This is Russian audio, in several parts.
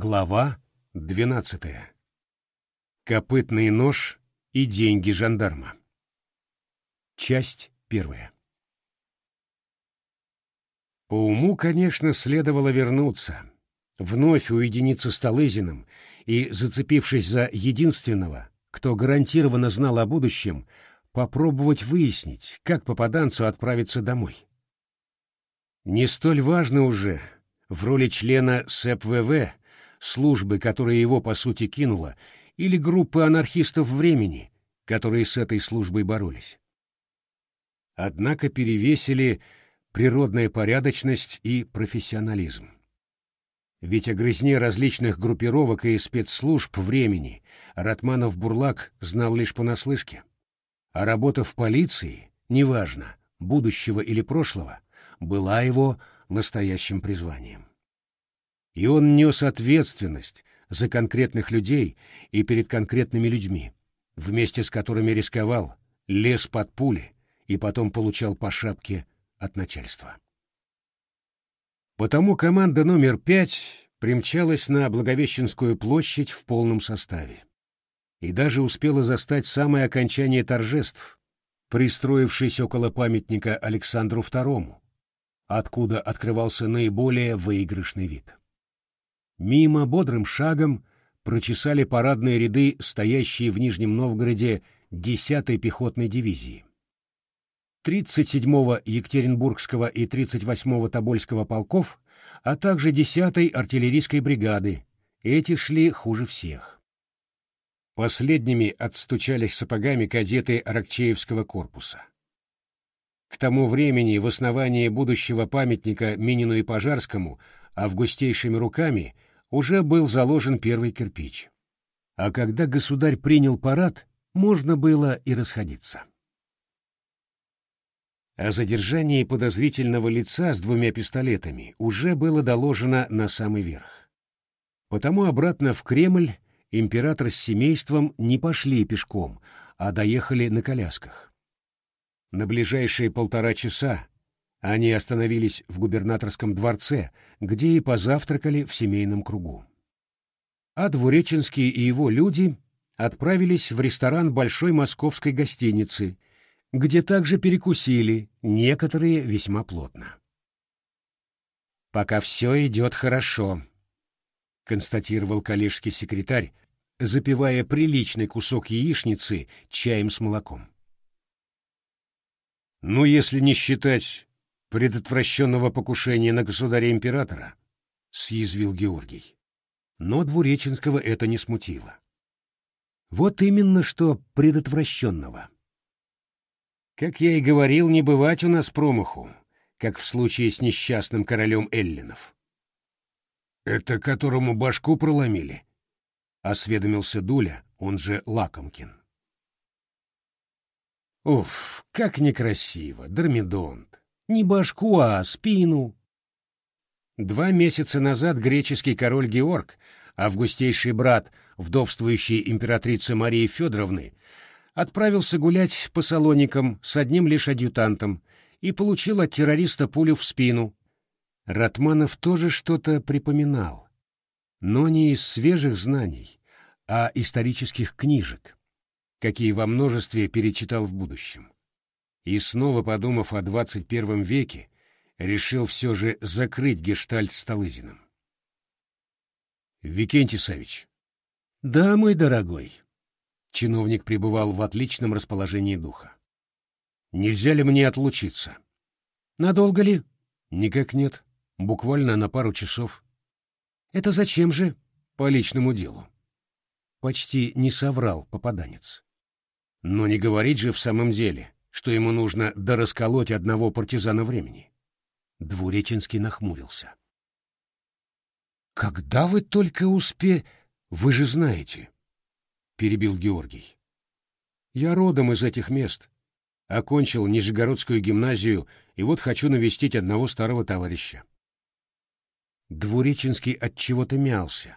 Глава двенадцатая. Копытный нож и деньги жандарма. Часть первая. По уму, конечно, следовало вернуться, вновь уединиться с Талызиным и, зацепившись за единственного, кто гарантированно знал о будущем, попробовать выяснить, как попаданцу отправиться домой. Не столь важно уже, в роли члена СЭП-ВВ, службы, которая его, по сути, кинула, или группы анархистов времени, которые с этой службой боролись. Однако перевесили природная порядочность и профессионализм. Ведь о грызне различных группировок и спецслужб времени Ратманов-Бурлак знал лишь понаслышке. А работа в полиции, неважно, будущего или прошлого, была его настоящим призванием. И он нес ответственность за конкретных людей и перед конкретными людьми, вместе с которыми рисковал, лез под пули и потом получал по шапке от начальства. Потому команда номер пять примчалась на Благовещенскую площадь в полном составе и даже успела застать самое окончание торжеств, пристроившись около памятника Александру II, откуда открывался наиболее выигрышный вид. Мимо бодрым шагом прочесали парадные ряды, стоящие в Нижнем Новгороде 10-й пехотной дивизии. 37-го Екатеринбургского и 38-го Тобольского полков, а также 10-й артиллерийской бригады. Эти шли хуже всех. Последними отстучались сапогами кадеты Аракчеевского корпуса. К тому времени в основании будущего памятника Минину и Пожарскому августейшими руками – уже был заложен первый кирпич. А когда государь принял парад, можно было и расходиться. О задержании подозрительного лица с двумя пистолетами уже было доложено на самый верх. Потому обратно в Кремль император с семейством не пошли пешком, а доехали на колясках. На ближайшие полтора часа они остановились в губернаторском дворце, где и позавтракали в семейном кругу. А Двуреченский и его люди отправились в ресторан большой московской гостиницы, где также перекусили, некоторые весьма плотно. «Пока все идет хорошо», — констатировал коллежский секретарь, запивая приличный кусок яичницы чаем с молоком. «Ну, если не считать предотвращенного покушения на государя-императора, — съязвил Георгий. Но Двуреченского это не смутило. Вот именно что предотвращенного. Как я и говорил, не бывать у нас промаху, как в случае с несчастным королем Эллинов. «Это которому башку проломили?» — осведомился Дуля, он же Лакомкин. Уф, как некрасиво, Дормидонт. Не башку, а спину. Два месяца назад греческий король Георг, августейший брат вдовствующей императрицы Марии Федоровны, отправился гулять по салоникам с одним лишь адъютантом и получил от террориста пулю в спину. Ратманов тоже что-то припоминал, но не из свежих знаний, а исторических книжек, какие во множестве перечитал в будущем и, снова подумав о двадцать первом веке, решил все же закрыть гештальт с Талызиным. «Викентий Савич». «Да, мой дорогой». Чиновник пребывал в отличном расположении духа. «Нельзя ли мне отлучиться?» «Надолго ли?» «Никак нет. Буквально на пару часов». «Это зачем же?» «По личному делу». Почти не соврал попаданец. «Но не говорить же в самом деле» что ему нужно дорасколоть одного партизана времени. Двуреченский нахмурился. «Когда вы только успе... Вы же знаете», — перебил Георгий. «Я родом из этих мест. Окончил Нижегородскую гимназию, и вот хочу навестить одного старого товарища». Двуреченский от чего-то мялся,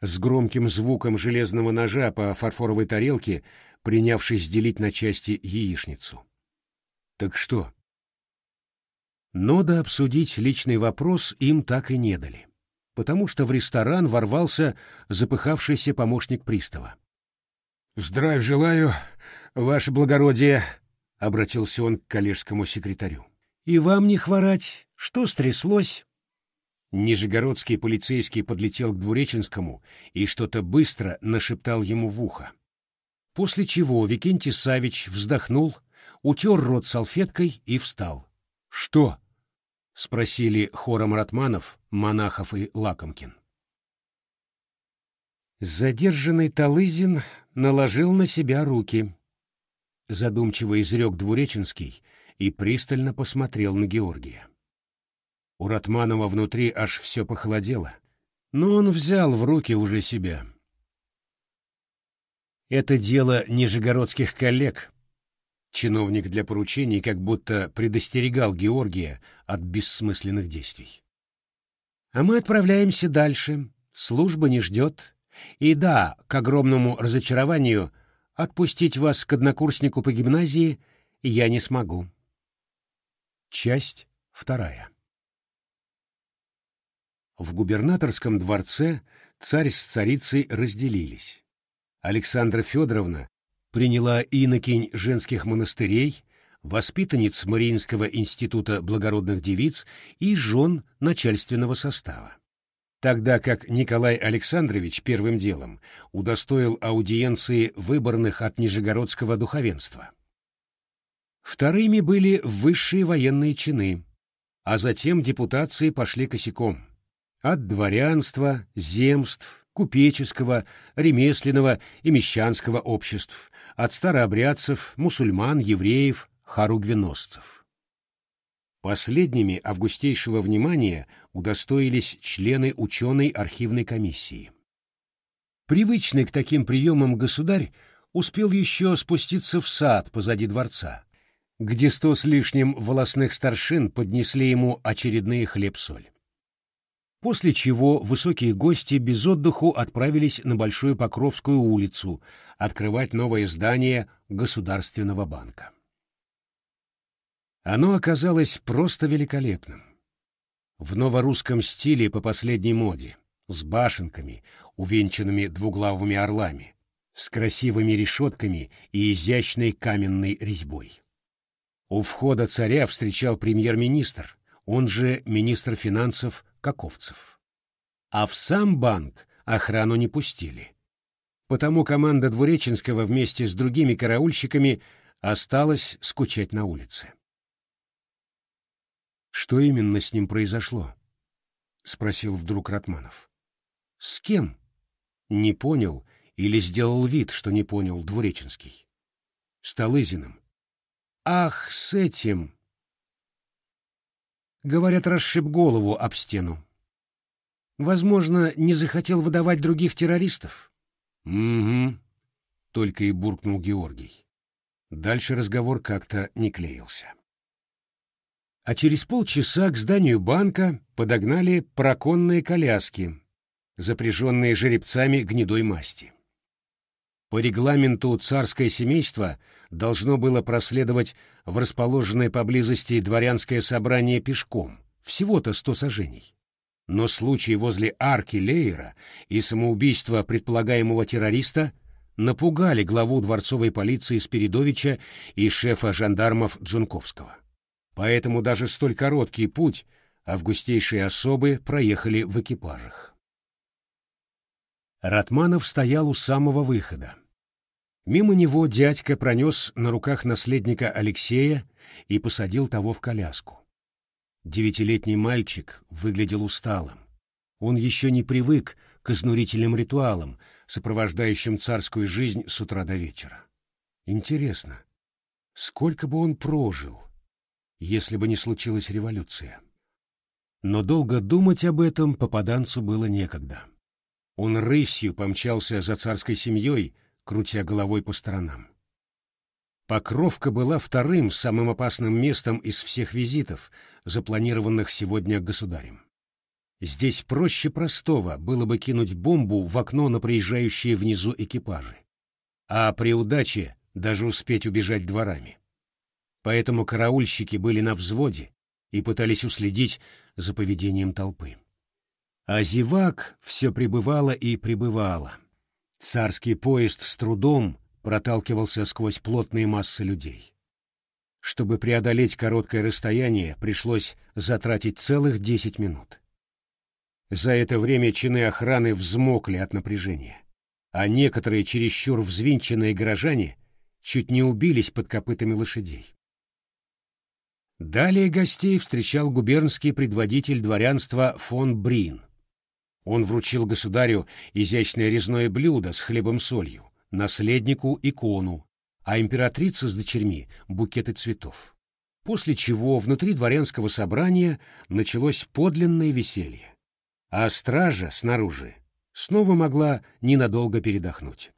с громким звуком железного ножа по фарфоровой тарелке, принявшись делить на части яичницу. Так что? Но да обсудить личный вопрос им так и не дали. потому что в ресторан ворвался запыхавшийся помощник пристава. «Здравия желаю, ваше благородие», — обратился он к коллежскому секретарю. «И вам не хворать. Что стряслось?» Нижегородский полицейский подлетел к Двуреченскому и что-то быстро нашептал ему в ухо. После чего Викентий Савич вздохнул, утер рот салфеткой и встал. «Что?» — спросили хором Ратманов, Монахов и Лакомкин. Задержанный Талызин наложил на себя руки. Задумчиво изрек Двуреченский и пристально посмотрел на Георгия. У Ратманова внутри аж все похолодело, но он взял в руки уже себя. Это дело нижегородских коллег. Чиновник для поручений как будто предостерегал Георгия от бессмысленных действий. А мы отправляемся дальше. Служба не ждет. И да, к огромному разочарованию, отпустить вас к однокурснику по гимназии я не смогу. Часть вторая. В губернаторском дворце царь с царицей разделились. Александра Федоровна приняла инокинь женских монастырей, воспитанниц Мариинского института благородных девиц и жен начальственного состава. Тогда как Николай Александрович первым делом удостоил аудиенции выборных от Нижегородского духовенства. Вторыми были высшие военные чины, а затем депутации пошли косяком. От дворянства, земств, купеческого, ремесленного и мещанского обществ, от старообрядцев, мусульман, евреев, харугвеносцев. Последними августейшего внимания удостоились члены ученой архивной комиссии. Привычный к таким приемам государь успел еще спуститься в сад позади дворца, где сто с лишним волосных старшин поднесли ему очередные хлеб-соль после чего высокие гости без отдыху отправились на Большую Покровскую улицу открывать новое здание Государственного банка. Оно оказалось просто великолепным. В новорусском стиле по последней моде, с башенками, увенчанными двуглавыми орлами, с красивыми решетками и изящной каменной резьбой. У входа царя встречал премьер-министр, он же министр финансов Каковцев. А в сам банк охрану не пустили. Потому команда Двуреченского вместе с другими караульщиками осталась скучать на улице. «Что именно с ним произошло?» — спросил вдруг Ратманов. «С кем?» «Не понял или сделал вид, что не понял Двуреченский?» «С Талызиным». «Ах, с этим!» Говорят, расшиб голову об стену. Возможно, не захотел выдавать других террористов? Угу, только и буркнул Георгий. Дальше разговор как-то не клеился. А через полчаса к зданию банка подогнали проконные коляски, запряженные жеребцами гнедой масти. По регламенту царское семейство должно было проследовать в расположенное поблизости дворянское собрание пешком, всего-то сто сажений. Но случай возле арки Лейера и самоубийство предполагаемого террориста напугали главу дворцовой полиции Спиридовича и шефа жандармов Джунковского. Поэтому даже столь короткий путь августейшие особы проехали в экипажах. Ратманов стоял у самого выхода. Мимо него дядька пронес на руках наследника Алексея и посадил того в коляску. Девятилетний мальчик выглядел усталым. Он еще не привык к изнурительным ритуалам, сопровождающим царскую жизнь с утра до вечера. Интересно, сколько бы он прожил, если бы не случилась революция? Но долго думать об этом попаданцу было некогда. Он рысью помчался за царской семьей, крутя головой по сторонам. Покровка была вторым самым опасным местом из всех визитов, запланированных сегодня государем. Здесь проще простого было бы кинуть бомбу в окно на приезжающие внизу экипажи, а при удаче даже успеть убежать дворами. Поэтому караульщики были на взводе и пытались уследить за поведением толпы. А зевак все пребывало и пребывало. Царский поезд с трудом проталкивался сквозь плотные массы людей. Чтобы преодолеть короткое расстояние, пришлось затратить целых десять минут. За это время чины охраны взмокли от напряжения, а некоторые чересчур взвинченные горожане чуть не убились под копытами лошадей. Далее гостей встречал губернский предводитель дворянства фон Брин. Он вручил государю изящное резное блюдо с хлебом-солью, наследнику икону, а императрица с дочерьми — букеты цветов. После чего внутри дворянского собрания началось подлинное веселье, а стража снаружи снова могла ненадолго передохнуть.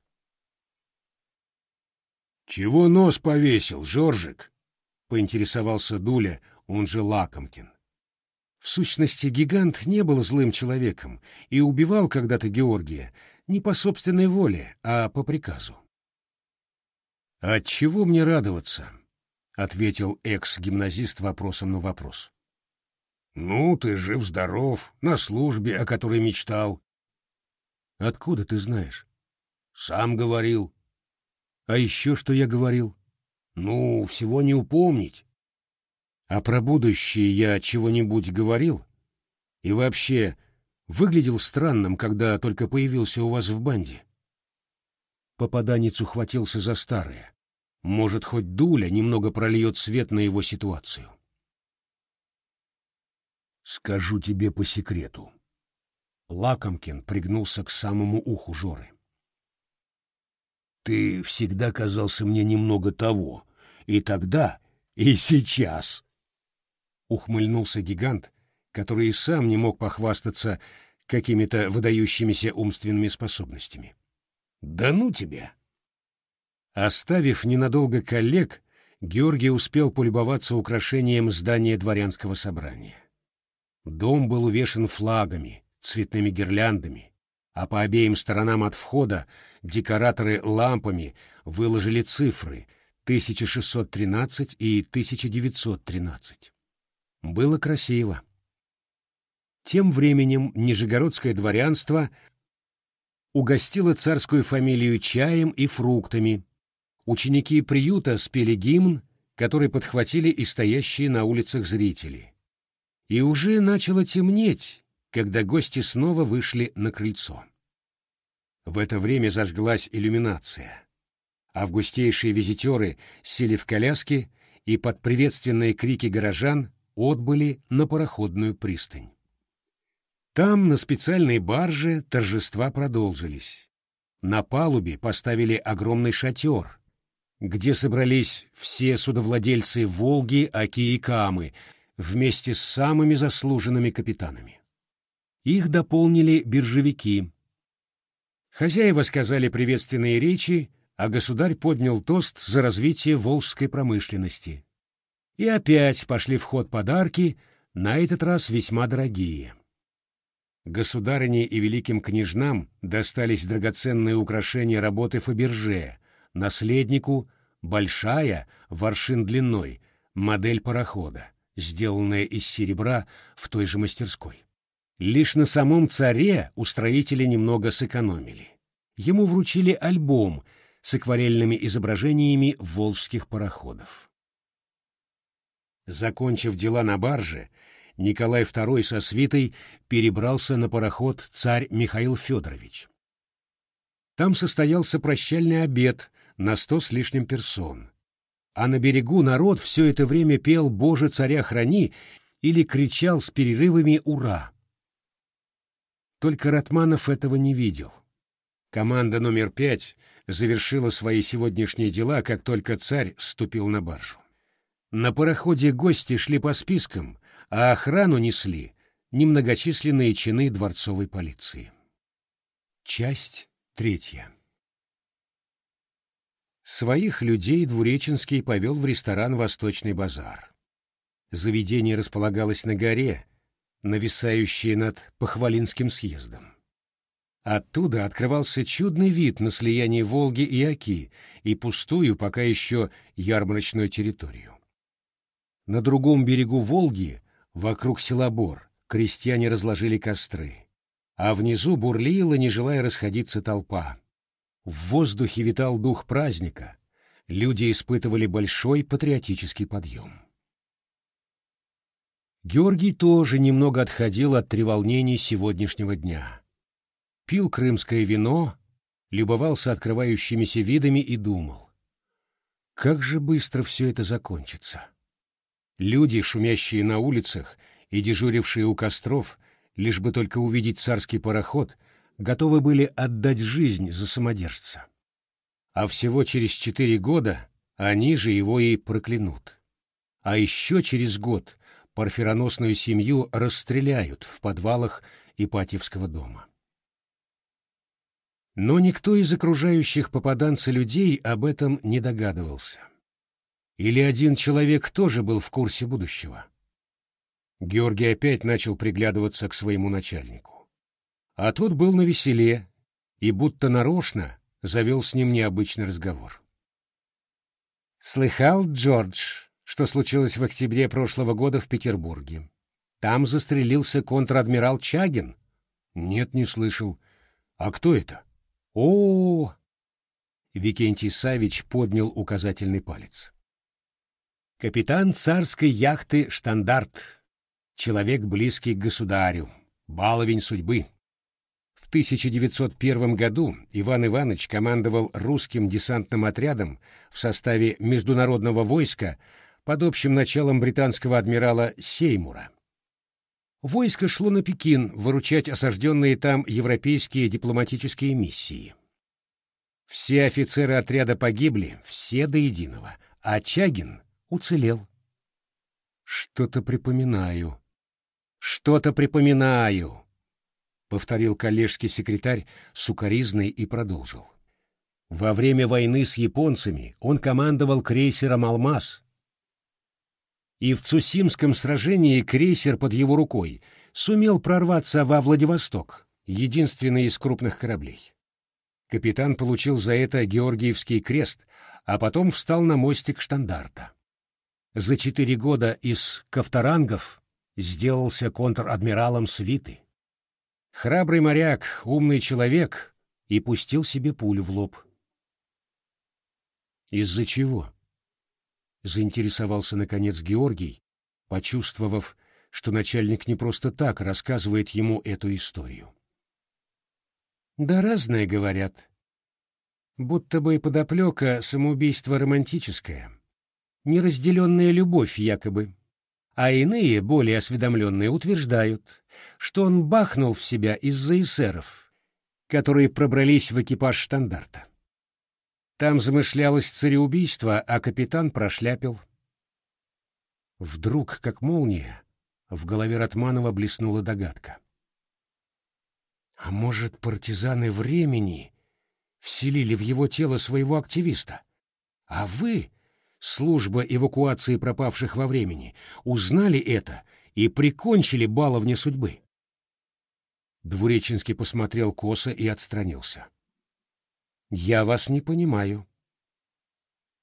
«Чего нос повесил, Жоржик?» — поинтересовался Дуля, он же Лакомкин. В сущности, гигант не был злым человеком и убивал когда-то Георгия не по собственной воле, а по приказу. «От чего мне радоваться?» — ответил экс-гимназист вопросом на вопрос. «Ну, ты жив-здоров, на службе, о которой мечтал». «Откуда ты знаешь?» «Сам говорил». «А еще что я говорил?» «Ну, всего не упомнить». «А про будущее я чего-нибудь говорил? И вообще, выглядел странным, когда только появился у вас в банде?» Попаданец ухватился за старое. Может, хоть Дуля немного прольет свет на его ситуацию. «Скажу тебе по секрету». Лакомкин пригнулся к самому уху Жоры. «Ты всегда казался мне немного того, и тогда, и сейчас». Ухмыльнулся гигант, который и сам не мог похвастаться какими-то выдающимися умственными способностями. Да ну тебя! Оставив ненадолго коллег, Георгий успел полюбоваться украшением здания дворянского собрания. Дом был увешан флагами, цветными гирляндами, а по обеим сторонам от входа декораторы лампами выложили цифры 1613 и 1913. Было красиво. Тем временем Нижегородское дворянство угостила царскую фамилию чаем и фруктами. Ученики приюта спели гимн, который подхватили и стоящие на улицах зрители. И уже начало темнеть, когда гости снова вышли на крыльцо. В это время зажглась иллюминация. Августейшие визитеры сели в коляски и под приветственные крики горожан отбыли на пароходную пристань. Там, на специальной барже, торжества продолжились. На палубе поставили огромный шатер, где собрались все судовладельцы Волги, Оки и Камы вместе с самыми заслуженными капитанами. Их дополнили биржевики. Хозяева сказали приветственные речи, а государь поднял тост за развитие волжской промышленности. И опять пошли в ход подарки, на этот раз весьма дорогие. Государыне и великим княжнам достались драгоценные украшения работы Фаберже, наследнику — большая, воршин длиной, модель парохода, сделанная из серебра в той же мастерской. Лишь на самом царе устроители немного сэкономили. Ему вручили альбом с акварельными изображениями волжских пароходов. Закончив дела на барже, Николай II со свитой перебрался на пароход царь Михаил Федорович. Там состоялся прощальный обед на сто с лишним персон. А на берегу народ все это время пел «Боже, царя храни» или кричал с перерывами «Ура!». Только Ратманов этого не видел. Команда номер пять завершила свои сегодняшние дела, как только царь ступил на баржу. На пароходе гости шли по спискам, а охрану несли немногочисленные чины дворцовой полиции. Часть третья. Своих людей Двуреченский повел в ресторан «Восточный базар». Заведение располагалось на горе, нависающей над Похвалинским съездом. Оттуда открывался чудный вид на слияние Волги и Оки и пустую пока еще ярмарочную территорию. На другом берегу Волги Вокруг села Бор крестьяне разложили костры. а внизу бурлила, не желая расходиться толпа. В воздухе витал дух праздника, люди испытывали большой патриотический подъем. Георгий тоже немного отходил от треволнений сегодняшнего дня. Пил крымское вино, любовался открывающимися видами и думал. Как же быстро все это закончится. Люди, шумящие на улицах и дежурившие у костров, лишь бы только увидеть царский пароход, готовы были отдать жизнь за самодержца. А всего через четыре года они же его и проклянут. А еще через год парфироносную семью расстреляют в подвалах Ипатьевского дома. Но никто из окружающих попаданца людей об этом не догадывался. Или один человек тоже был в курсе будущего. Георгий опять начал приглядываться к своему начальнику. А тот был на веселе и будто нарочно завел с ним необычный разговор. «Слыхал, Джордж, что случилось в октябре прошлого года в Петербурге? Там застрелился контр-адмирал Чагин?» «Нет, не слышал. А кто это?» О, -о, -о, Викентий Савич поднял указательный палец. Капитан царской яхты «Штандарт», человек близкий к государю, баловень судьбы. В 1901 году Иван Иванович командовал русским десантным отрядом в составе международного войска под общим началом британского адмирала Сеймура. Войско шло на Пекин выручать осажденные там европейские дипломатические миссии. Все офицеры отряда погибли, все до единого, а Чагин уцелел. «Что-то припоминаю. Что-то припоминаю», — повторил коллежский секретарь сукоризный и продолжил. Во время войны с японцами он командовал крейсером «Алмаз», и в Цусимском сражении крейсер под его рукой сумел прорваться во Владивосток, единственный из крупных кораблей. Капитан получил за это Георгиевский крест, а потом встал на мостик штандарта. За четыре года из Ковторангов сделался контр-адмиралом свиты. Храбрый моряк, умный человек, и пустил себе пулю в лоб. Из-за чего? заинтересовался наконец Георгий, почувствовав, что начальник не просто так рассказывает ему эту историю. Да разное говорят. Будто бы подоплека самоубийства романтическая, неразделенная любовь якобы. А иные, более осведомленные, утверждают, что он бахнул в себя из-за эсеров, которые пробрались в экипаж штандарта. Там замышлялось цареубийство, а капитан прошляпил. Вдруг, как молния, в голове Ратманова блеснула догадка. А может, партизаны времени вселили в его тело своего активиста? А вы, служба эвакуации пропавших во времени, узнали это и прикончили баловня судьбы? Двуреченский посмотрел косо и отстранился. «Я вас не понимаю».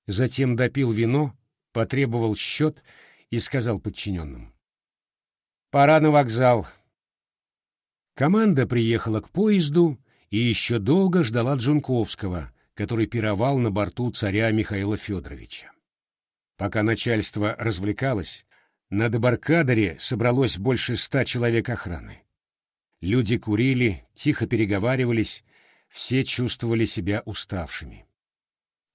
Затем допил вино, потребовал счет и сказал подчиненным. «Пора на вокзал». Команда приехала к поезду и еще долго ждала Джунковского, который пировал на борту царя Михаила Федоровича. Пока начальство развлекалось, на дебаркадере собралось больше ста человек охраны. Люди курили, тихо переговаривались, все чувствовали себя уставшими.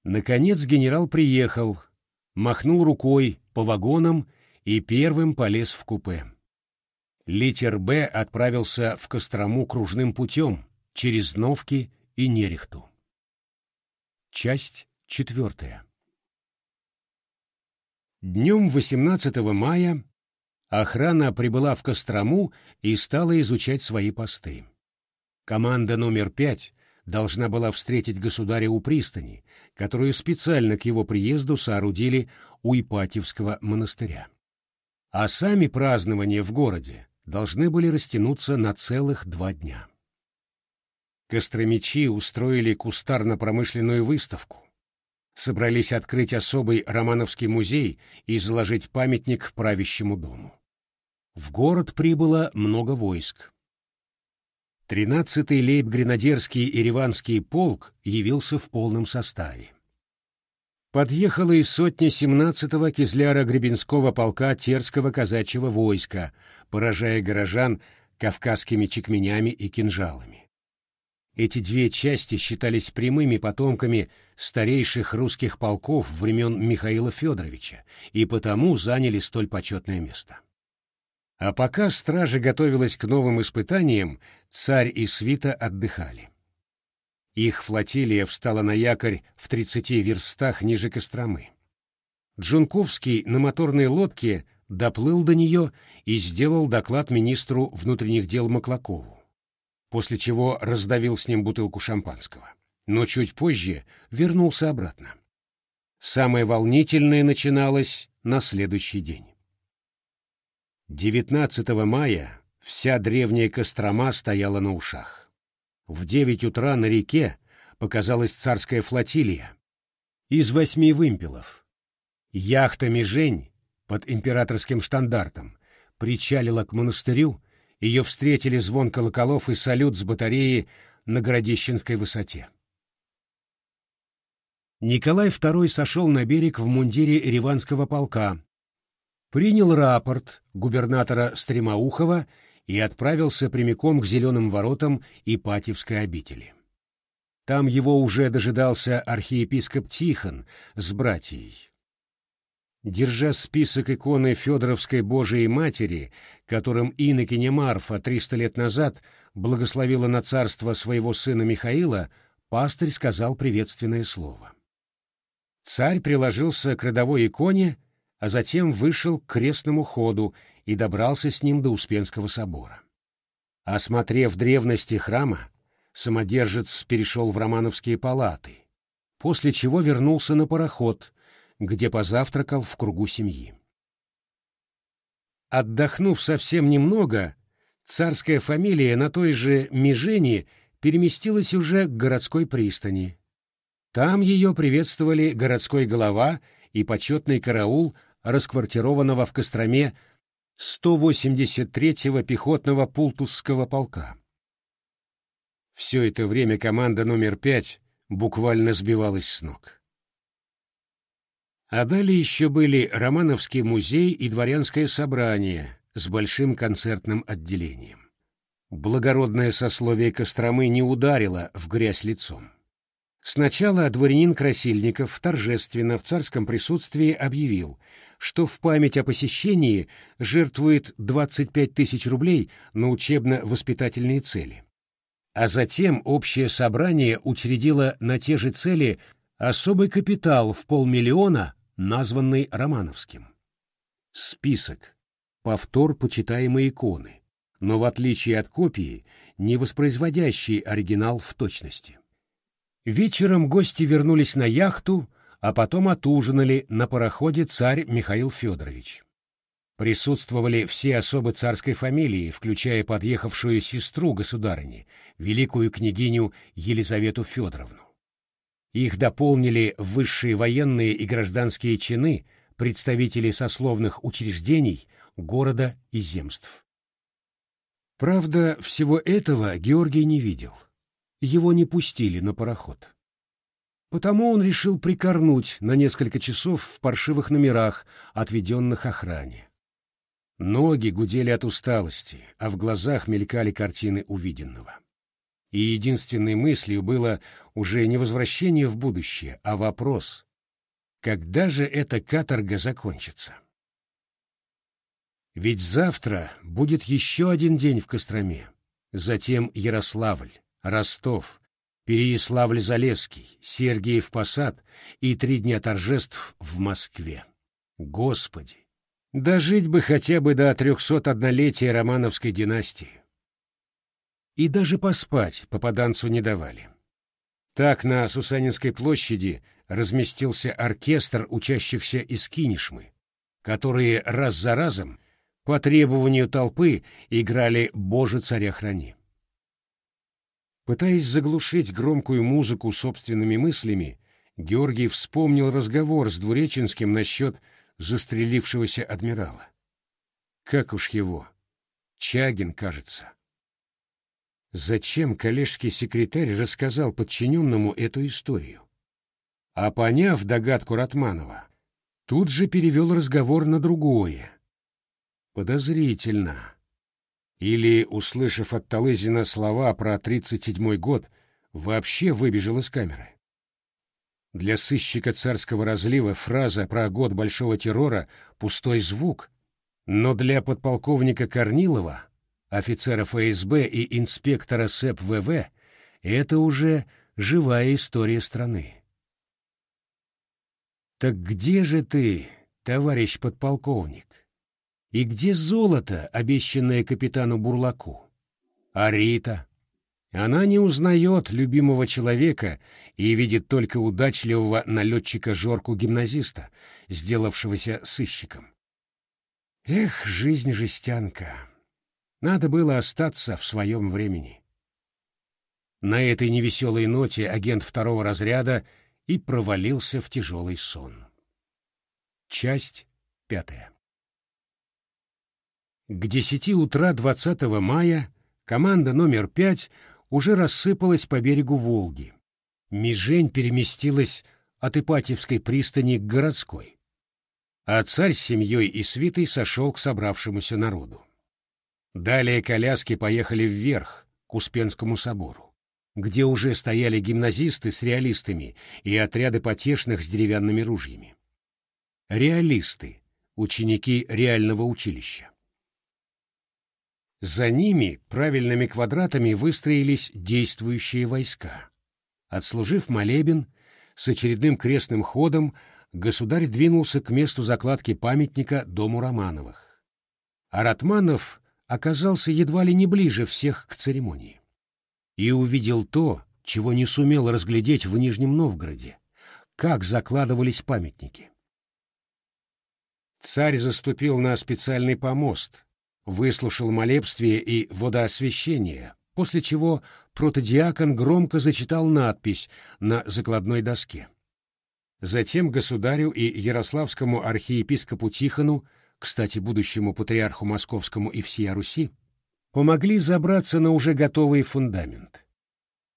Наконец генерал приехал, махнул рукой по вагонам и первым полез в купе. Литер «Б» отправился в Кострому кружным путем через Новки и Нерехту. Часть четвертая. Днем 18 мая охрана прибыла в Кострому и стала изучать свои посты. Команда номер пять должна была встретить государя у пристани, которую специально к его приезду соорудили у Ипатьевского монастыря. А сами празднования в городе должны были растянуться на целых два дня. Костромичи устроили кустарно-промышленную выставку. Собрались открыть особый Романовский музей и заложить памятник правящему дому. В город прибыло много войск. Тринадцатый лейб-гренадерский и Реванский полк явился в полном составе. Подъехала и сотня семнадцатого кизляра Гребенского полка Терского казачьего войска, поражая горожан кавказскими чекменями и кинжалами. Эти две части считались прямыми потомками старейших русских полков времен Михаила Федоровича и потому заняли столь почетное место. А пока стража готовилась к новым испытаниям, царь и свита отдыхали. Их флотилия встала на якорь в 30 верстах ниже Костромы. Джунковский на моторной лодке доплыл до нее и сделал доклад министру внутренних дел Маклакову, после чего раздавил с ним бутылку шампанского. Но чуть позже вернулся обратно. Самое волнительное начиналось на следующий день. 19 мая вся древняя Кострома стояла на ушах. В девять утра на реке показалась царская флотилия из восьми вымпелов. Яхта «Межень» под императорским штандартом причалила к монастырю, ее встретили звон колоколов и салют с батареи на Городищенской высоте. Николай II сошел на берег в мундире Ереванского полка, принял рапорт губернатора Стремоухова и отправился прямиком к Зеленым воротам Ипатьевской обители. Там его уже дожидался архиепископ Тихон с братьей. Держа список иконы Федоровской Божией Матери, которым инокиня Марфа триста лет назад благословила на царство своего сына Михаила, пастырь сказал приветственное слово. Царь приложился к родовой иконе а затем вышел к крестному ходу и добрался с ним до Успенского собора. Осмотрев древности храма, самодержец перешел в Романовские палаты, после чего вернулся на пароход, где позавтракал в кругу семьи. Отдохнув совсем немного, царская фамилия на той же Межени переместилась уже к городской пристани. Там ее приветствовали городской голова и почетный караул расквартированного в Костроме 183-го пехотного пултусского полка. Все это время команда номер пять буквально сбивалась с ног. А далее еще были Романовский музей и дворянское собрание с большим концертным отделением. Благородное сословие Костромы не ударило в грязь лицом. Сначала дворянин Красильников торжественно в царском присутствии объявил, что в память о посещении жертвует 25 тысяч рублей на учебно-воспитательные цели. А затем общее собрание учредило на те же цели особый капитал в полмиллиона, названный Романовским. Список. Повтор почитаемой иконы, но в отличие от копии, не воспроизводящий оригинал в точности. Вечером гости вернулись на яхту, а потом отужинали на пароходе царь Михаил Федорович. Присутствовали все особы царской фамилии, включая подъехавшую сестру государыни, великую княгиню Елизавету Федоровну. Их дополнили высшие военные и гражданские чины, представители сословных учреждений, города и земств. Правда, всего этого Георгий не видел. Его не пустили на пароход. Потому он решил прикорнуть на несколько часов в паршивых номерах, отведенных охране. Ноги гудели от усталости, а в глазах мелькали картины увиденного. И единственной мыслью было уже не возвращение в будущее, а вопрос, когда же эта каторга закончится? Ведь завтра будет еще один день в Костроме, затем Ярославль, Ростов, Переяславль-Залесский, Сергиев Посад и три дня торжеств в Москве. Господи! Дожить бы хотя бы до трехсот-однолетия Романовской династии. И даже поспать попаданцу не давали. Так на Сусанинской площади разместился оркестр учащихся из Кинешмы, которые раз за разом, по требованию толпы, играли «Боже, царя храни». Пытаясь заглушить громкую музыку собственными мыслями, Георгий вспомнил разговор с Двуреченским насчет застрелившегося адмирала. Как уж его? Чагин, кажется. Зачем коллежский секретарь рассказал подчиненному эту историю? А поняв догадку Ратманова, тут же перевел разговор на другое. Подозрительно. Или, услышав от Талызина слова про 37-й год, вообще выбежал из камеры. Для сыщика царского разлива фраза про год большого террора — пустой звук, но для подполковника Корнилова, офицера ФСБ и инспектора СЭП ВВ, это уже живая история страны. «Так где же ты, товарищ подполковник? И где золото, обещанное капитану Бурлаку? А Рита?» Она не узнает любимого человека и видит только удачливого налетчика Жорку-гимназиста, сделавшегося сыщиком. Эх, жизнь жестянка. Надо было остаться в своем времени. На этой невеселой ноте агент второго разряда и провалился в тяжелый сон. Часть пятая. К десяти утра 20 мая команда номер пять уже рассыпалась по берегу Волги. Межень переместилась от Ипатьевской пристани к городской а царь с семьей и свитой сошел к собравшемуся народу. Далее коляски поехали вверх, к Успенскому собору, где уже стояли гимназисты с реалистами и отряды потешных с деревянными ружьями. Реалисты — ученики реального училища. За ними правильными квадратами выстроились действующие войска. Отслужив молебен, с очередным крестным ходом государь двинулся к месту закладки памятника дому Романовых. А Ратманов оказался едва ли не ближе всех к церемонии. И увидел то, чего не сумел разглядеть в Нижнем Новгороде, как закладывались памятники. Царь заступил на специальный помост, выслушал молебствие и водоосвящение, после чего протодиакон громко зачитал надпись на закладной доске. Затем государю и ярославскому архиепископу Тихону, кстати, будущему патриарху московскому и всей Руси, помогли забраться на уже готовый фундамент.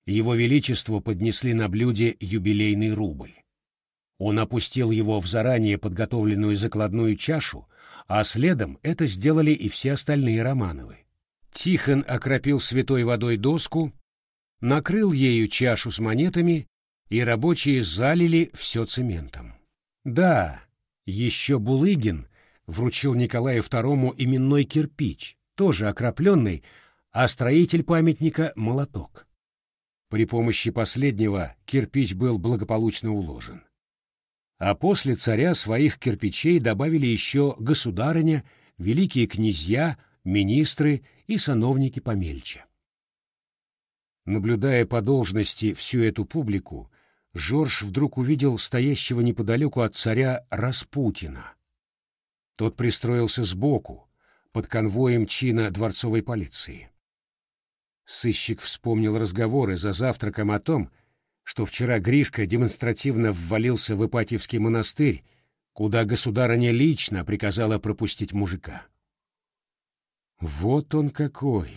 Его Величеству поднесли на блюде юбилейный рубль. Он опустил его в заранее подготовленную закладную чашу, а следом это сделали и все остальные Романовы. Тихон окропил святой водой доску, накрыл ею чашу с монетами и рабочие залили все цементом. Да, еще Булыгин вручил Николаю II именной кирпич, тоже окропленный, а строитель памятника — молоток. При помощи последнего кирпич был благополучно уложен. А после царя своих кирпичей добавили еще государыня, великие князья, министры и сановники помельче. Наблюдая по должности всю эту публику, Жорж вдруг увидел стоящего неподалеку от царя Распутина. Тот пристроился сбоку, под конвоем чина дворцовой полиции. Сыщик вспомнил разговоры за завтраком о том, что вчера Гришка демонстративно ввалился в Ипатьевский монастырь, куда государыня лично приказала пропустить мужика. Вот он какой!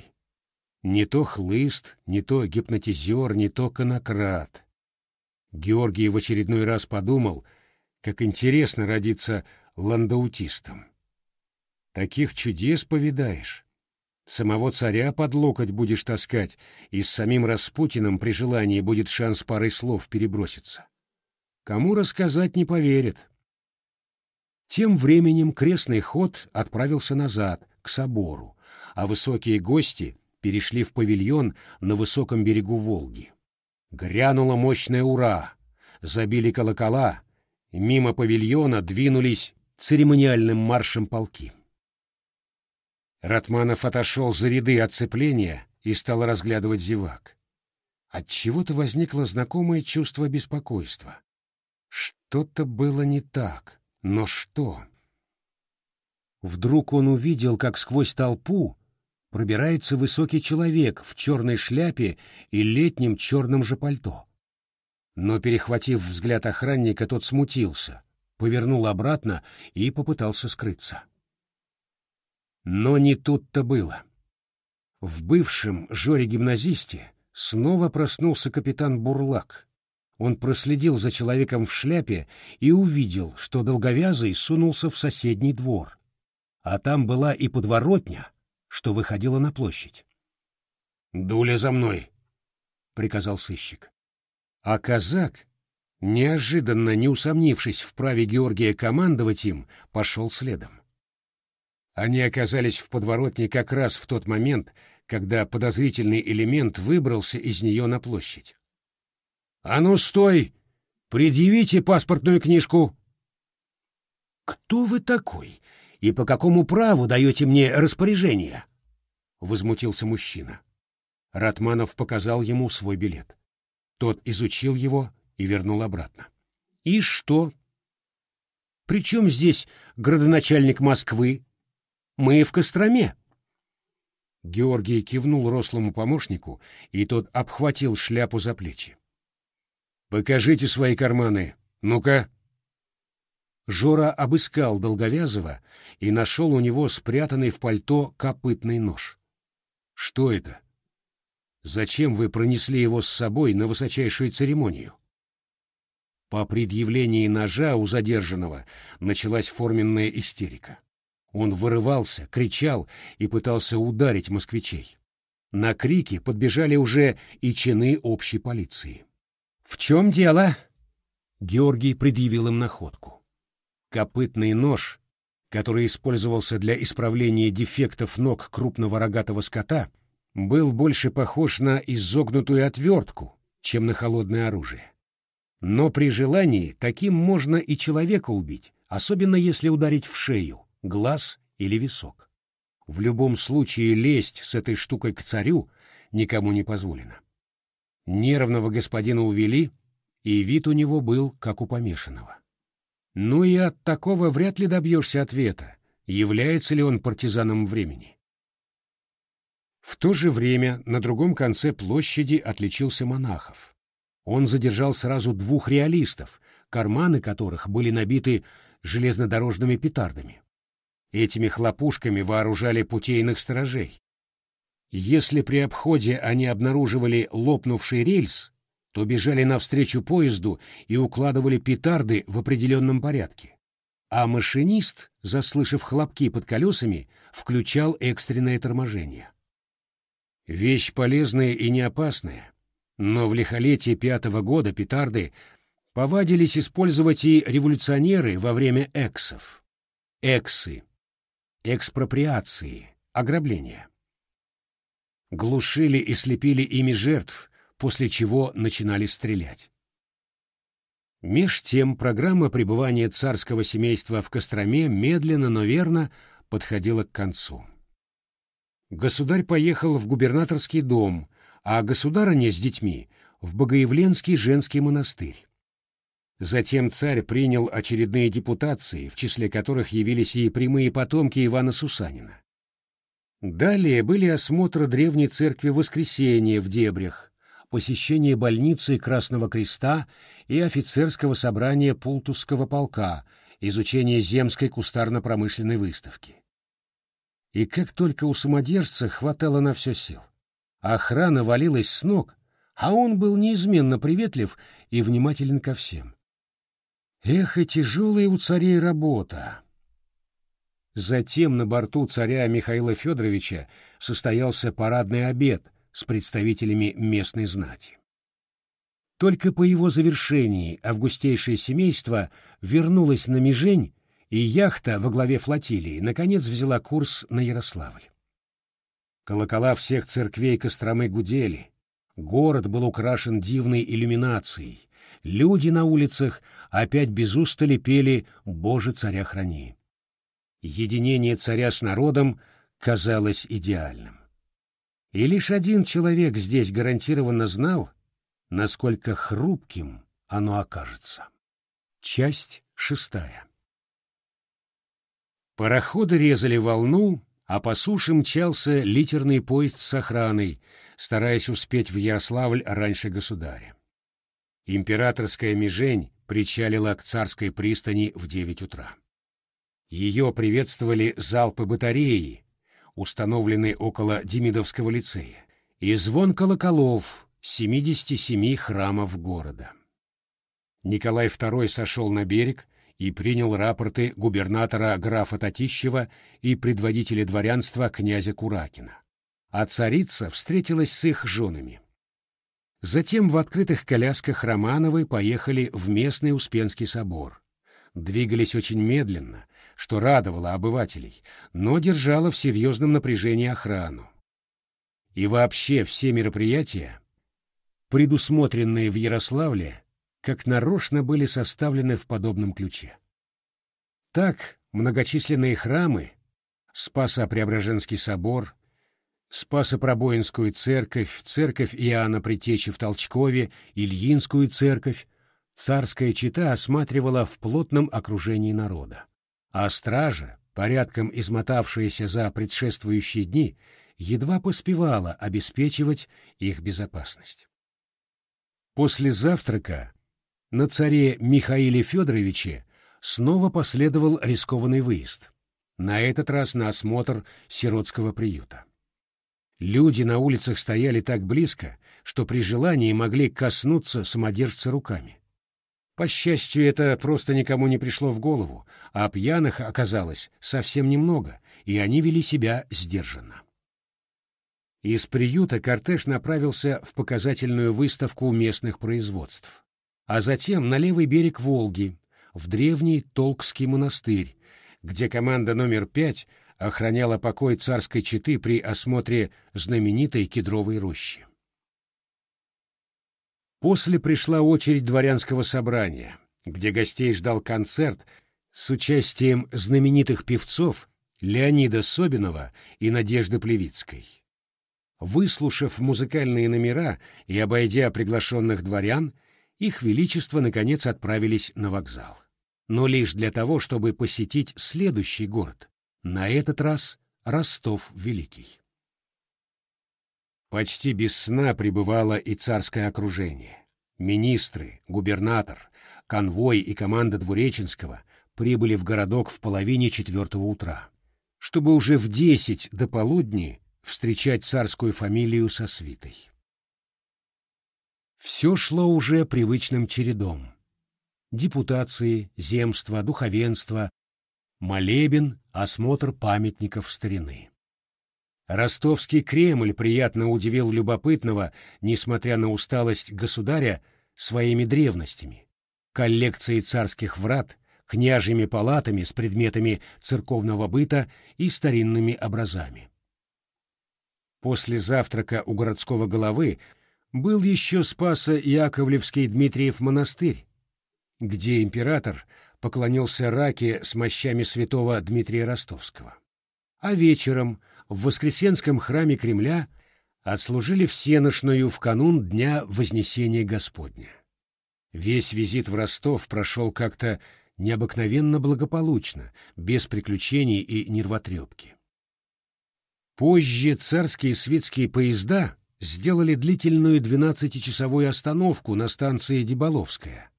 Не то хлыст, не то гипнотизер, не то конократ. Георгий в очередной раз подумал, как интересно родиться ландаутистом. Таких чудес повидаешь. Самого царя под локоть будешь таскать, и с самим Распутиным при желании будет шанс парой слов переброситься. Кому рассказать не поверят. Тем временем крестный ход отправился назад, к собору, а высокие гости перешли в павильон на высоком берегу Волги. Грянуло мощное «Ура!», забили колокола, мимо павильона двинулись церемониальным маршем полки. Ратманов отошел за ряды отцепления и стал разглядывать зевак. Отчего-то возникло знакомое чувство беспокойства. Что-то было не так, но что? Вдруг он увидел, как сквозь толпу пробирается высокий человек в черной шляпе и летнем черном же пальто. Но, перехватив взгляд охранника, тот смутился, повернул обратно и попытался скрыться. Но не тут-то было. В бывшем Жоре-гимназисте снова проснулся капитан Бурлак. Он проследил за человеком в шляпе и увидел, что долговязый сунулся в соседний двор. А там была и подворотня, что выходила на площадь. «Дуля за мной!» — приказал сыщик. А казак, неожиданно не усомнившись в праве Георгия командовать им, пошел следом. Они оказались в подворотне как раз в тот момент, когда подозрительный элемент выбрался из нее на площадь. «А ну, стой! Предъявите паспортную книжку!» «Кто вы такой и по какому праву даете мне распоряжение?» — возмутился мужчина. Ратманов показал ему свой билет. Тот изучил его и вернул обратно. «И что?» «При чем здесь градоначальник Москвы? Мы в Костроме». Георгий кивнул рослому помощнику, и тот обхватил шляпу за плечи. «Покажите свои карманы. Ну-ка!» Жора обыскал Долговязова и нашел у него спрятанный в пальто копытный нож. «Что это? Зачем вы пронесли его с собой на высочайшую церемонию?» По предъявлении ножа у задержанного началась форменная истерика. Он вырывался, кричал и пытался ударить москвичей. На крики подбежали уже и чины общей полиции. «В чем дело?» Георгий предъявил им находку. Копытный нож, который использовался для исправления дефектов ног крупного рогатого скота, был больше похож на изогнутую отвертку, чем на холодное оружие. Но при желании таким можно и человека убить, особенно если ударить в шею глаз или висок. В любом случае лезть с этой штукой к царю никому не позволено. Нервного господина увели, и вид у него был как у помешанного. Ну и от такого вряд ли добьешься ответа, является ли он партизаном времени. В то же время на другом конце площади отличился Монахов. Он задержал сразу двух реалистов, карманы которых были набиты железнодорожными петардами. Этими хлопушками вооружали путейных сторожей. Если при обходе они обнаруживали лопнувший рельс, то бежали навстречу поезду и укладывали петарды в определенном порядке. А машинист, заслышав хлопки под колесами, включал экстренное торможение. Вещь полезная и не опасная, но в лихолетие пятого года петарды повадились использовать и революционеры во время эксов. Эксы экспроприации, ограбления. Глушили и слепили ими жертв, после чего начинали стрелять. Меж тем программа пребывания царского семейства в Костроме медленно, но верно подходила к концу. Государь поехал в губернаторский дом, а государыня с детьми — в Богоявленский женский монастырь. Затем царь принял очередные депутации, в числе которых явились и прямые потомки Ивана Сусанина. Далее были осмотр древней церкви Воскресения в Дебрях, посещение больницы Красного Креста и офицерского собрания Пултусского полка, изучение земской кустарно-промышленной выставки. И как только у самодержца хватало на все сил. Охрана валилась с ног, а он был неизменно приветлив и внимателен ко всем. Эх, и тяжелая у царей работа. Затем на борту царя Михаила Федоровича состоялся парадный обед с представителями местной знати. Только по его завершении августейшее семейство вернулось на Межень, и яхта во главе флотилии наконец взяла курс на Ярославль. Колокола всех церквей Костромы гудели, город был украшен дивной иллюминацией, люди на улицах опять без устали пели «Боже, царя храни». Единение царя с народом казалось идеальным. И лишь один человек здесь гарантированно знал, насколько хрупким оно окажется. Часть шестая. Пароходы резали волну, а по суше мчался литерный поезд с охраной, стараясь успеть в Ярославль раньше государя. Императорская мижень причалила к царской пристани в девять утра. Ее приветствовали залпы батареи, установленный около Демидовского лицея, и звон колоколов 77 храмов города. Николай II сошел на берег и принял рапорты губернатора графа Татищева и предводителя дворянства князя Куракина. А царица встретилась с их женами. Затем в открытых колясках Романовы поехали в местный Успенский собор. Двигались очень медленно, что радовало обывателей, но держало в серьезном напряжении охрану. И вообще все мероприятия, предусмотренные в Ярославле, как нарочно были составлены в подобном ключе. Так многочисленные храмы, Спасо-Преображенский собор, Спасо-Пробоинскую церковь, церковь Иоанна Притечи в Толчкове, Ильинскую церковь, царская чита осматривала в плотном окружении народа. А стража, порядком измотавшаяся за предшествующие дни, едва поспевала обеспечивать их безопасность. После завтрака на царе Михаиле Федоровиче снова последовал рискованный выезд, на этот раз на осмотр сиротского приюта. Люди на улицах стояли так близко, что при желании могли коснуться самодержца руками. По счастью, это просто никому не пришло в голову, а пьяных оказалось совсем немного, и они вели себя сдержанно. Из приюта кортеж направился в показательную выставку местных производств а затем на левый берег Волги, в древний Толкский монастырь, где команда номер пять охраняла покой царской четы при осмотре знаменитой кедровой рощи. После пришла очередь дворянского собрания, где гостей ждал концерт с участием знаменитых певцов Леонида Собинова и Надежды Плевицкой. Выслушав музыкальные номера и обойдя приглашенных дворян, их величество наконец отправились на вокзал. Но лишь для того, чтобы посетить следующий город, на этот раз Ростов-Великий. Почти без сна пребывало и царское окружение. Министры, губернатор, конвой и команда Двуреченского прибыли в городок в половине четвертого утра, чтобы уже в десять до полудни встречать царскую фамилию со свитой. Все шло уже привычным чередом. Депутации, земства, духовенство, молебен, осмотр памятников старины. Ростовский Кремль приятно удивил любопытного, несмотря на усталость государя, своими древностями, коллекцией царских врат, княжьими палатами с предметами церковного быта и старинными образами. После завтрака у городского головы был еще Спасо-Яковлевский Дмитриев монастырь, где император поклонился раке с мощами святого Дмитрия Ростовского. А вечером в Воскресенском храме Кремля отслужили всеношную в канун Дня Вознесения Господня. Весь визит в Ростов прошел как-то необыкновенно благополучно, без приключений и нервотрепки. Позже царские светские поезда сделали длительную двенадцатичасовую остановку на станции Деболовская.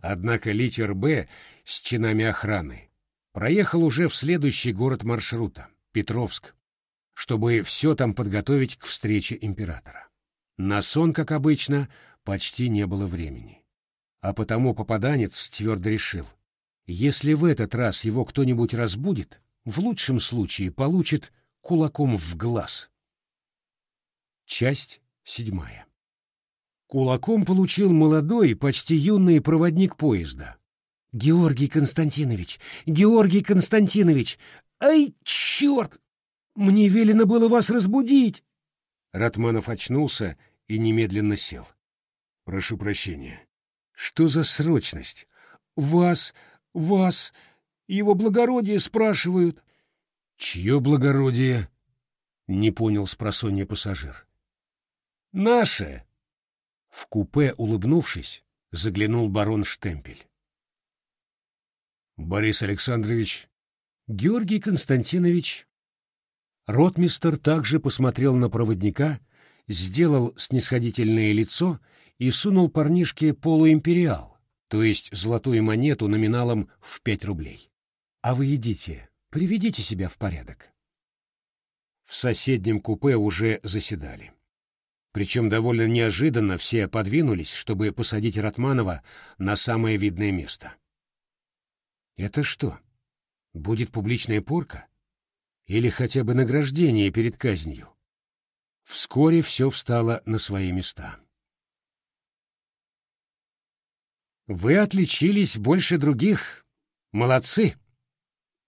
Однако литер «Б» с чинами охраны проехал уже в следующий город маршрута — Петровск, чтобы все там подготовить к встрече императора. На сон, как обычно, почти не было времени. А потому попаданец твердо решил, если в этот раз его кто-нибудь разбудит, в лучшем случае получит кулаком в глаз. Часть седьмая. Кулаком получил молодой, почти юный проводник поезда. «Георгий Константинович! Георгий Константинович! Ай, черт! Мне велено было вас разбудить!» Ратманов очнулся и немедленно сел. «Прошу прощения. Что за срочность? Вас, вас, его благородие спрашивают». «Чье благородие?» — не понял спросонья пассажир. Наше. В купе, улыбнувшись, заглянул барон Штемпель. Борис Александрович, Георгий Константинович. Ротмистер также посмотрел на проводника, сделал снисходительное лицо и сунул парнишке полуимпериал, то есть золотую монету номиналом в пять рублей. А вы идите, приведите себя в порядок. В соседнем купе уже заседали. Причем довольно неожиданно все подвинулись, чтобы посадить Ратманова на самое видное место. Это что, будет публичная порка? Или хотя бы награждение перед казнью? Вскоре все встало на свои места. «Вы отличились больше других. Молодцы!»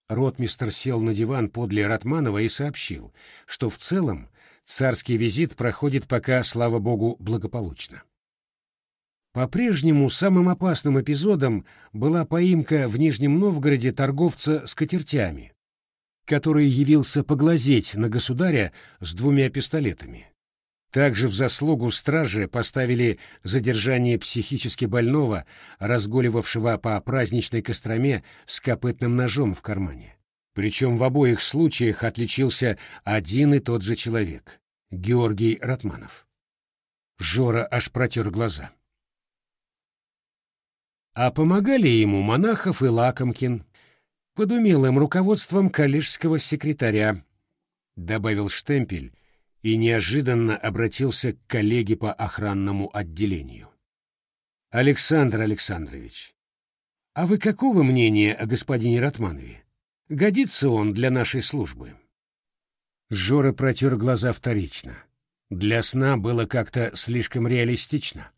Ротмистер сел на диван подле Ратманова и сообщил, что в целом царский визит проходит пока, слава богу, благополучно. По-прежнему самым опасным эпизодом была поимка в Нижнем Новгороде торговца скатертями, который явился поглазеть на государя с двумя пистолетами. Также в заслугу стражи поставили задержание психически больного, разгуливавшего по праздничной Костроме с копытным ножом в кармане. Причем в обоих случаях отличился один и тот же человек — Георгий Ратманов. Жора аж протер глаза. А помогали ему Монахов и Лакомкин, под умелым руководством коллежского секретаря, — добавил Штемпель, и неожиданно обратился к коллеге по охранному отделению. «Александр Александрович, а вы какого мнения о господине Ратманове? Годится он для нашей службы?» Жора протер глаза вторично. Для сна было как-то слишком реалистично.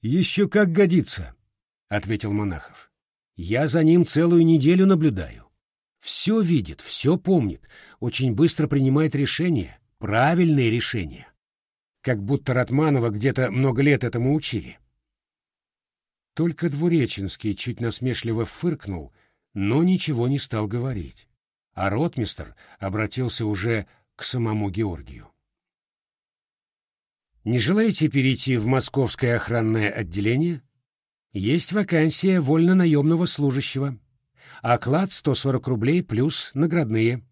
«Еще как годится», — ответил Монахов. «Я за ним целую неделю наблюдаю. Все видит, все помнит, очень быстро принимает решения правильные решения. Как будто Ратманова где-то много лет этому учили. Только Двуреченский чуть насмешливо фыркнул, но ничего не стал говорить. А ротмистр обратился уже к самому Георгию. «Не желаете перейти в московское охранное отделение? Есть вакансия вольно-наемного служащего. Оклад 140 рублей плюс наградные.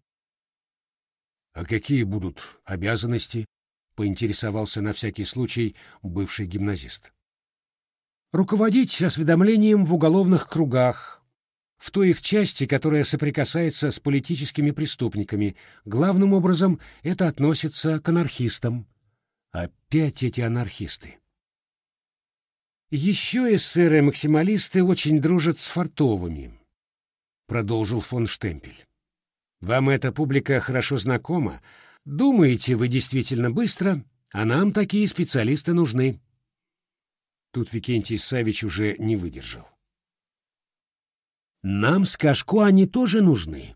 «А какие будут обязанности?» — поинтересовался на всякий случай бывший гимназист. «Руководить осведомлением в уголовных кругах, в той их части, которая соприкасается с политическими преступниками. Главным образом это относится к анархистам. Опять эти анархисты. Еще эсеры-максималисты очень дружат с фартовыми», — продолжил фон Штемпель. Вам эта публика хорошо знакома. Думаете вы действительно быстро, а нам такие специалисты нужны. Тут Викентий Савич уже не выдержал. Нам с Кашко они тоже нужны.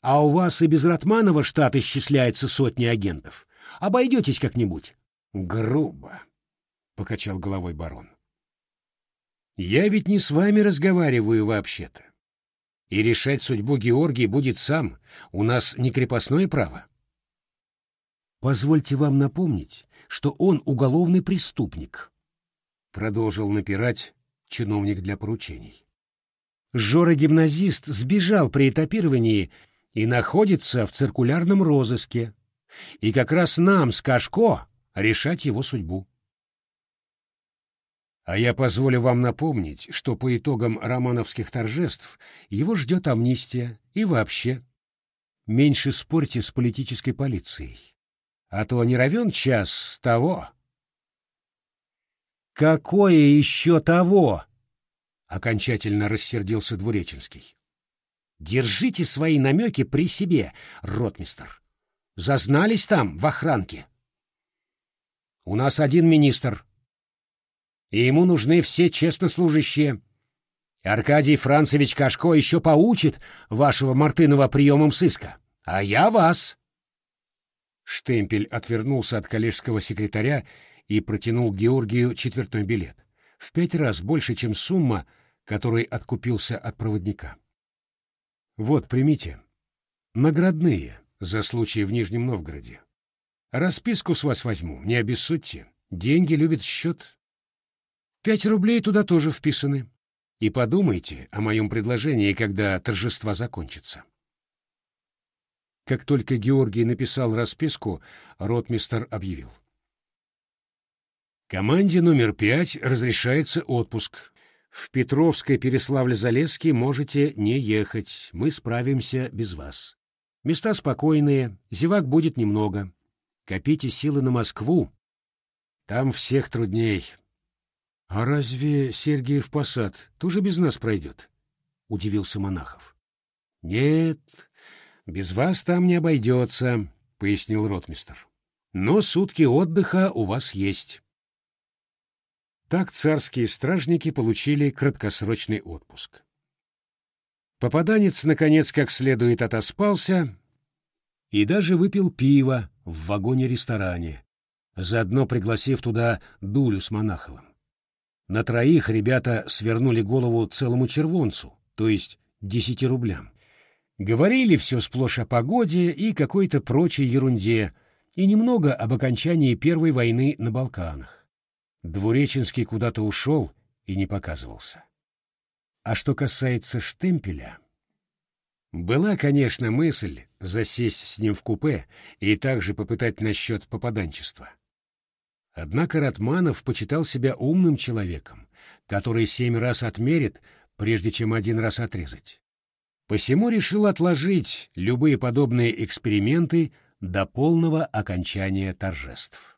А у вас и без Ратманова штат исчисляется сотни агентов. Обойдетесь как-нибудь. Грубо, — покачал головой барон. Я ведь не с вами разговариваю вообще-то. И решать судьбу Георгий будет сам, у нас не крепостное право. Позвольте вам напомнить, что он уголовный преступник, продолжил напирать чиновник для поручений. Жора-гимназист сбежал при этапировании и находится в циркулярном розыске. И как раз нам с Кашко решать его судьбу. А я позволю вам напомнить, что по итогам романовских торжеств его ждет амнистия и вообще. Меньше спорьте с политической полицией. А то не равен час того. «Какое еще того?» — окончательно рассердился Двуреченский. «Держите свои намеки при себе, ротмистер. Зазнались там, в охранке. У нас один министр, и ему нужны все честно служащие. Аркадий Францевич Кашко еще поучит вашего Мартынова приемом сыска, а я вас. Штемпель отвернулся от коллежского секретаря и протянул Георгию четвертной билет, в пять раз больше, чем сумма, которой откупился от проводника. Вот, примите. Наградные за случай в Нижнем Новгороде. Расписку с вас возьму, не обессудьте. Деньги любят счет, Пять рублей туда тоже вписаны. И подумайте о моем предложении, когда торжества закончатся. Как только Георгий написал расписку, ротмистер объявил. Команде номер пять разрешается отпуск. В Петровской Переславль-Залесский можете не ехать, мы справимся без вас. Места спокойные, зевак будет немного. Копите силы на Москву. Там всех трудней. — А разве Сергиев Посад тоже без нас пройдет? — удивился Монахов. — Нет, без вас там не обойдется, — пояснил ротмистр. — Но сутки отдыха у вас есть. Так царские стражники получили краткосрочный отпуск. Попаданец, наконец, как следует отоспался и даже выпил пиво в вагоне-ресторане, заодно пригласив туда Дулю с Монаховым. На троих ребята свернули голову целому червонцу, то есть десяти рублям. Говорили все сплошь о погоде и какой-то прочей ерунде, и немного об окончании Первой войны на Балканах. Двуреченский куда-то ушел и не показывался. А что касается штемпеля... Была, конечно, мысль засесть с ним в купе и также попытать насчет попаданчества. Однако Ратманов почитал себя умным человеком, который семь раз отмерит, прежде чем один раз отрезать. Посему решил отложить любые подобные эксперименты до полного окончания торжеств.